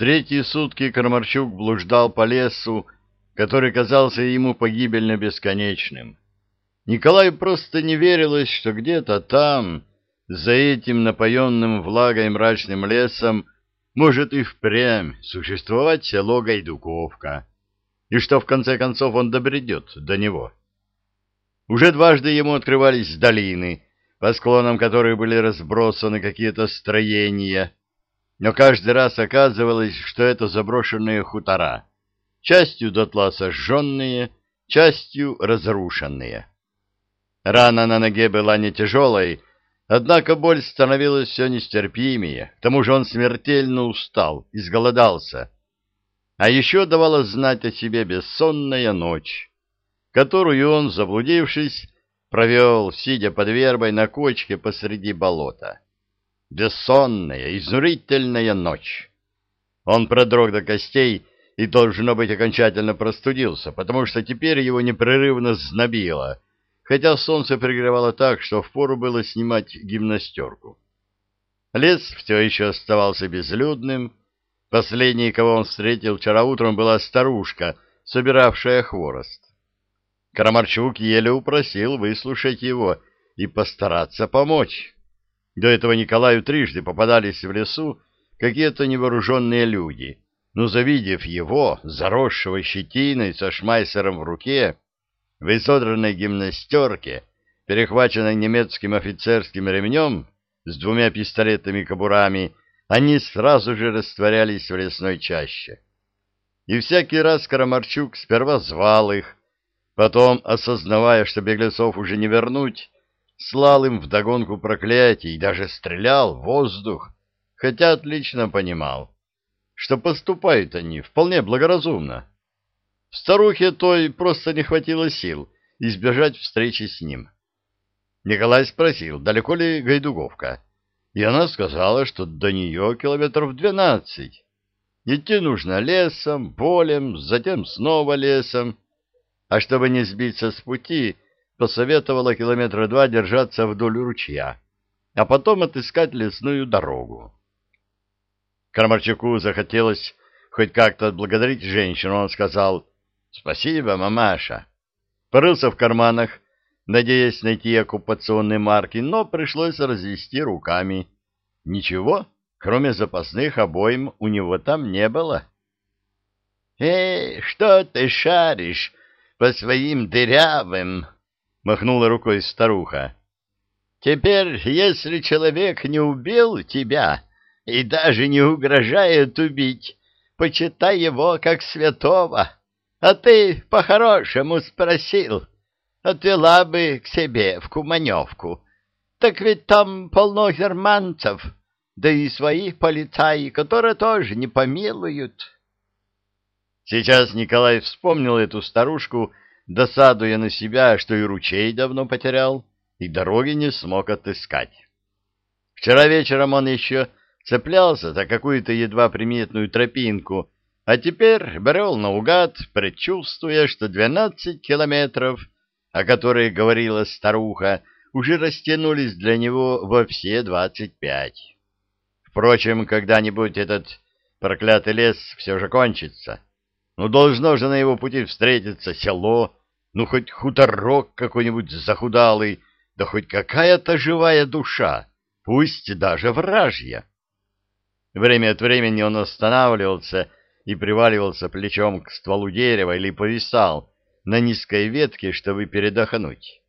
Третьи сутки Крамарчук блуждал по лесу, который казался ему погибельно бесконечным. Николаю просто не верилось, что где-то там, за этим напоенным влагой мрачным лесом, может и впрямь существовать село Гайдуковка, и что в конце концов он добредет до него. Уже дважды ему открывались долины, по склонам которых были разбросаны какие-то строения, но каждый раз оказывалось, что это заброшенные хутора, частью дотла сожженные, частью разрушенные. Рана на ноге была не тяжелой, однако боль становилась все нестерпимее, к тому же он смертельно устал, изголодался. А еще давала знать о себе бессонная ночь, которую он, заблудившись, провел, сидя под вербой на кочке посреди болота. Бессонная, изнурительная ночь. Он продрог до костей и, должно быть, окончательно простудился, потому что теперь его непрерывно знобило, хотя солнце пригревало так, что впору было снимать гимнастерку. Лес все еще оставался безлюдным. Последней, кого он встретил вчера утром, была старушка, собиравшая хворост. Крамарчук еле упросил выслушать его и постараться помочь. До этого Николаю трижды попадались в лесу какие-то невооруженные люди, но, завидев его, заросшего щетиной со шмайсером в руке, в изодранной гимнастерке, перехваченной немецким офицерским ремнем с двумя пистолетами-кобурами, они сразу же растворялись в лесной чаще. И всякий раз Карамарчук сперва звал их, Потом, осознавая, что беглецов уже не вернуть, слал им вдогонку проклятий даже стрелял в воздух, хотя отлично понимал, что поступают они вполне благоразумно. Старухе той просто не хватило сил избежать встречи с ним. Николай спросил, далеко ли Гайдуговка, и она сказала, что до нее километров двенадцать. Идти нужно лесом, полем, затем снова лесом, а чтобы не сбиться с пути, посоветовала километра два держаться вдоль ручья, а потом отыскать лесную дорогу. Кармарчуку захотелось хоть как-то отблагодарить женщину, он сказал «Спасибо, мамаша». Порылся в карманах, надеясь найти оккупационные марки, но пришлось развести руками. Ничего, кроме запасных обоим, у него там не было. «Эй, что ты шаришь?» по своим дырявым, — махнула рукой старуха. — Теперь, если человек не убил тебя и даже не угрожает убить, почитай его как святого. А ты по-хорошему спросил, отвела бы к себе в Куманевку. Так ведь там полно германцев, да и своих полицаи, которые тоже не помилуют. Сейчас Николай вспомнил эту старушку, досадуя на себя, что и ручей давно потерял, и дороги не смог отыскать. Вчера вечером он еще цеплялся за какую-то едва приметную тропинку, а теперь брел наугад, предчувствуя, что двенадцать километров, о которых говорила старуха, уже растянулись для него во все двадцать пять. Впрочем, когда-нибудь этот проклятый лес все же кончится. Ну, должно же на его пути встретиться село, ну, хоть хуторок какой-нибудь захудалый, да хоть какая-то живая душа, пусть даже вражья. Время от времени он останавливался и приваливался плечом к стволу дерева или повисал на низкой ветке, чтобы передохнуть.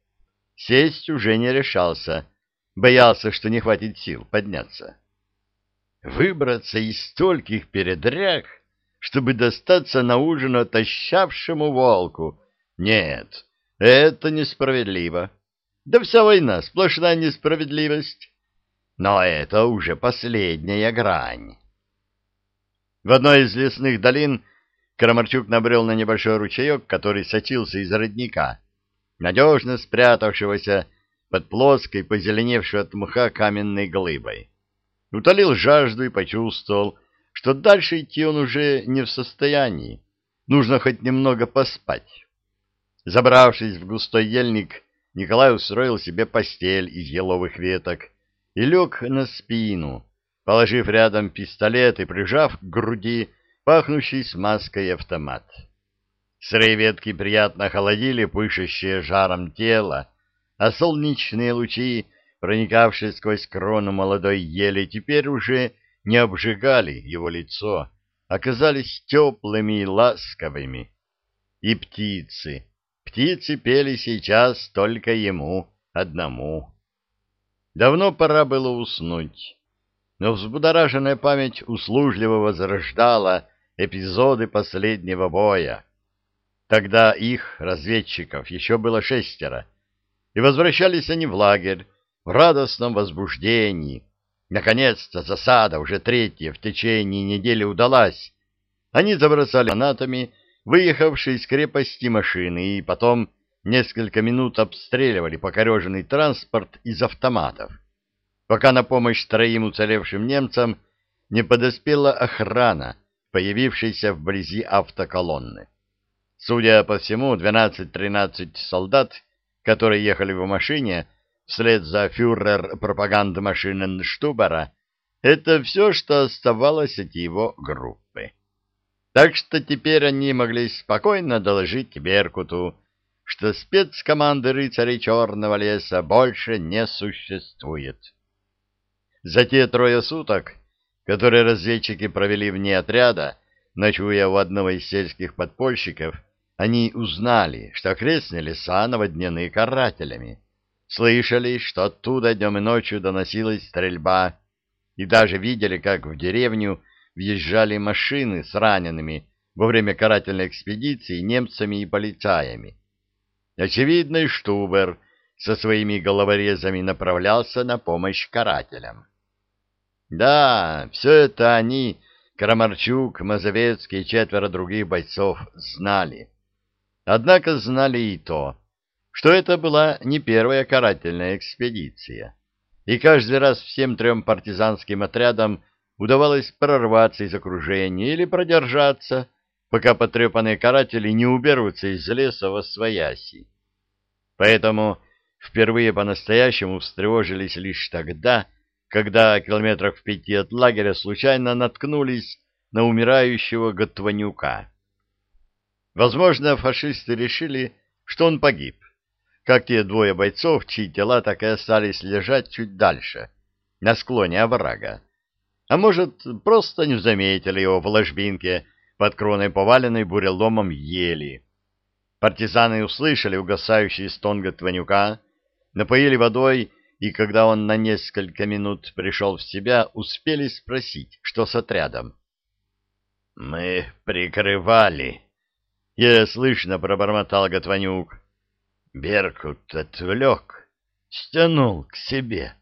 Сесть уже не решался, боялся, что не хватит сил подняться. Выбраться из стольких передряг чтобы достаться на ужин отощавшему волку. Нет, это несправедливо. Да вся война сплошная несправедливость. Но это уже последняя грань. В одной из лесных долин Крамарчук набрел на небольшой ручеек, который сочился из родника, надежно спрятавшегося под плоской, позеленевшей от мха каменной глыбой. Утолил жажду и почувствовал, что дальше идти он уже не в состоянии. Нужно хоть немного поспать. Забравшись в густой ельник, Николай устроил себе постель из еловых веток и лег на спину, положив рядом пистолет и прижав к груди пахнущий смазкой автомат. Сырые ветки приятно холодили пышущее жаром тело, а солнечные лучи, проникавшие сквозь крону молодой ели, теперь уже не обжигали его лицо, оказались теплыми и ласковыми. И птицы, птицы пели сейчас только ему одному. Давно пора было уснуть, но взбудораженная память услужливо возрождала эпизоды последнего боя. Тогда их, разведчиков, еще было шестеро, и возвращались они в лагерь в радостном возбуждении. Наконец-то засада, уже третья в течение недели удалась. Они забросали гранатами выехавшие из крепости машины и потом несколько минут обстреливали покореженный транспорт из автоматов, пока на помощь троим уцелевшим немцам не подоспела охрана, появившаяся вблизи автоколонны. Судя по всему, 12-13 солдат, которые ехали в машине вслед за фюрер пропагандмашинен Штубера, это все, что оставалось от его группы. Так что теперь они могли спокойно доложить Беркуту, что спецкоманды рыцарей Черного леса больше не существует. За те трое суток, которые разведчики провели вне отряда, ночуя у одного из сельских подпольщиков, они узнали, что окрестные леса наводнены карателями, слышали, что оттуда днем и ночью доносилась стрельба, и даже видели, как в деревню въезжали машины с ранеными во время карательной экспедиции немцами и полицаями. Очевидно, и Штубер со своими головорезами направлялся на помощь карателям. Да, все это они, Крамарчук, Мазовецкий и четверо других бойцов, знали. Однако знали и то, что это была не первая карательная экспедиция, и каждый раз всем трем партизанским отрядам удавалось прорваться из окружения или продержаться, пока потрепанные каратели не уберутся из леса во свояси. Поэтому впервые по-настоящему встревожились лишь тогда, когда километрах в пяти от лагеря случайно наткнулись на умирающего Готванюка. Возможно, фашисты решили, что он погиб, как те двое бойцов, чьи тела так и остались лежать чуть дальше, на склоне оврага. А может, просто не заметили его в ложбинке под кроной поваленной буреломом ели. Партизаны услышали угасающий стон Готванюка, напоили водой, и когда он на несколько минут пришел в себя, успели спросить, что с отрядом. — Мы прикрывали, Еле слышно пробормотал Готванюк. Беркут отвлек, стянул к себе,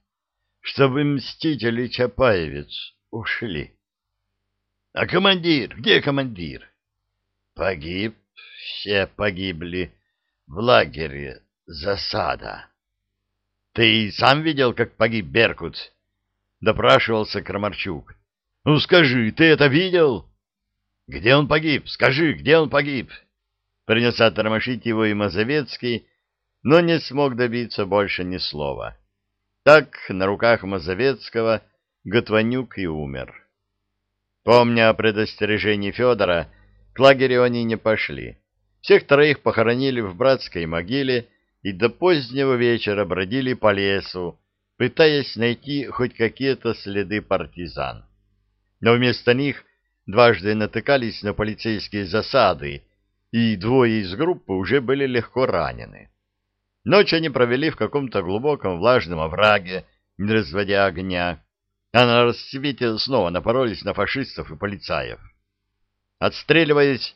чтобы мстители Чапаевец ушли. — А командир? Где командир? — Погиб, все погибли. В лагере засада. — Ты сам видел, как погиб Беркут? — допрашивался Крамарчук. — Ну скажи, ты это видел? — Где он погиб? Скажи, где он погиб? — Принялся тормошить его и Мазовецкий, но не смог добиться больше ни слова. Так на руках Мазовецкого Готванюк и умер. Помня о предостережении Федора, к лагерю они не пошли. Всех троих похоронили в братской могиле и до позднего вечера бродили по лесу, пытаясь найти хоть какие-то следы партизан. Но вместо них дважды натыкались на полицейские засады, и двое из группы уже были легко ранены. Ночь они провели в каком-то глубоком влажном овраге, не разводя огня, а на рассвете снова напоролись на фашистов и полицаев. Отстреливаясь,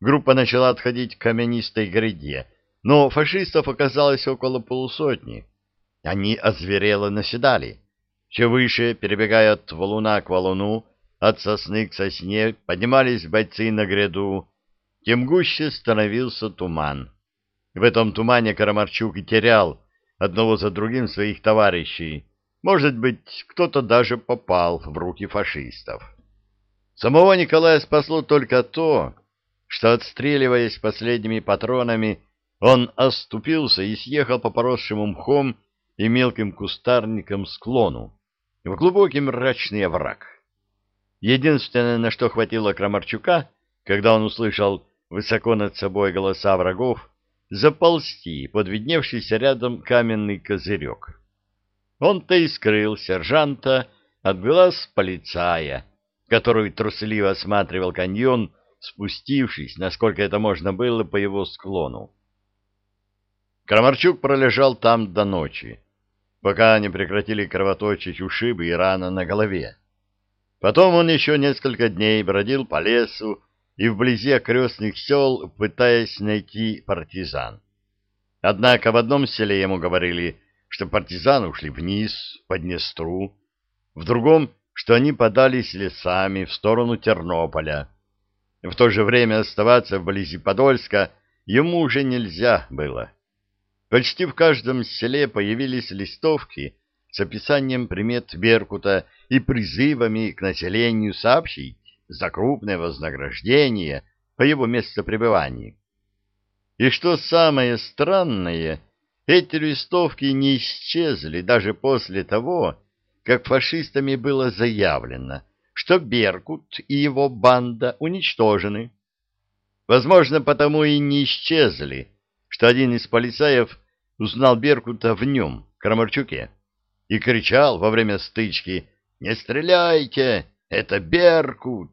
группа начала отходить к каменистой гряде, но фашистов оказалось около полусотни. Они озверело наседали. Все выше, перебегая от валуна к валуну, от сосны к сосне, поднимались бойцы на гряду, тем гуще становился туман. В этом тумане Карамарчук и терял одного за другим своих товарищей. Может быть, кто-то даже попал в руки фашистов. Самого Николая спасло только то, что, отстреливаясь последними патронами, он оступился и съехал по поросшему мхом и мелким кустарникам склону. в глубокий мрачный овраг. Единственное, на что хватило Крамарчука, когда он услышал высоко над собой голоса врагов, заползти под видневшийся рядом каменный козырек. Он-то и скрыл сержанта от глаз полицая, который трусливо осматривал каньон, спустившись, насколько это можно было, по его склону. Крамарчук пролежал там до ночи, пока не прекратили кровоточить ушибы и рана на голове. Потом он еще несколько дней бродил по лесу и вблизи окрестных сел, пытаясь найти партизан. Однако в одном селе ему говорили, что партизаны ушли вниз, по Днестру, в другом, что они подались лесами в сторону Тернополя. В то же время оставаться вблизи Подольска ему уже нельзя было. Почти в каждом селе появились листовки с описанием примет Беркута и призывами к населению сообщить за крупное вознаграждение по его местопребыванию. И что самое странное, эти листовки не исчезли даже после того, как фашистами было заявлено, что Беркут и его банда уничтожены. Возможно, потому и не исчезли, что один из полицаев узнал Беркута в нем, Крамарчуке, и кричал во время стычки «Не стреляйте! Это Беркут!»